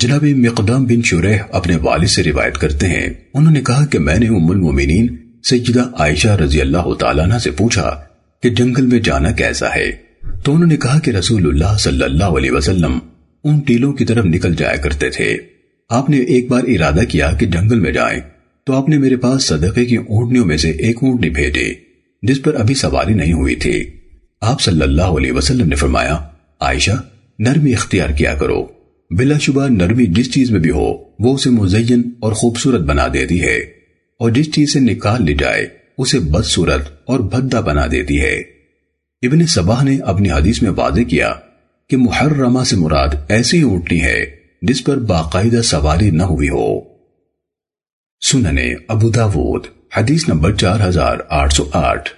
جناب مقدام بن شریح اپنے والد سے روایت کرتے ہیں۔ انہوں نے کہا کہ میں نے ام المومنین سیدہ عائشہ رضی اللہ تعالیٰ عنہ سے پوچھا کہ جنگل میں جانا کیسا ہے؟ تو انہوں نے کہا کہ رسول اللہ صلی اللہ علیہ وسلم ان ٹیلوں کی طرف نکل جایا کرتے تھے۔ آپ نے ایک بار ارادہ کیا کہ جنگل میں جائیں، تو آپ نے میرے پاس صدقے کی اونٹنیوں میں سے ایک اونٹنی بھیجی جس پر ابھی سواری نہیں ہوئی تھی۔ آپ صلی اللہ علیہ وسلم نے فرمایا، عائشہ، نرمی اختیار کیا کرو۔ بلا شبہ نرمی جس چیز میں بھی ہو، وہ اسے مزین اور خوبصورت بنا دیتی ہے۔ اور جس چیز سے نکال لی جائے، اسے بدصورت اور بھدا بنا دیتی ہے۔ ابن سباہ نے اپنی حدیث میں واضح کیا کہ محرمہ سے مراد ایسی اونٹنی ہے جس پر باقاعدہ سواری نہ ہوئی ہو۔ سننے ابو داود، حدیث نمبر چار ہزار آٹھ سو آٹھ۔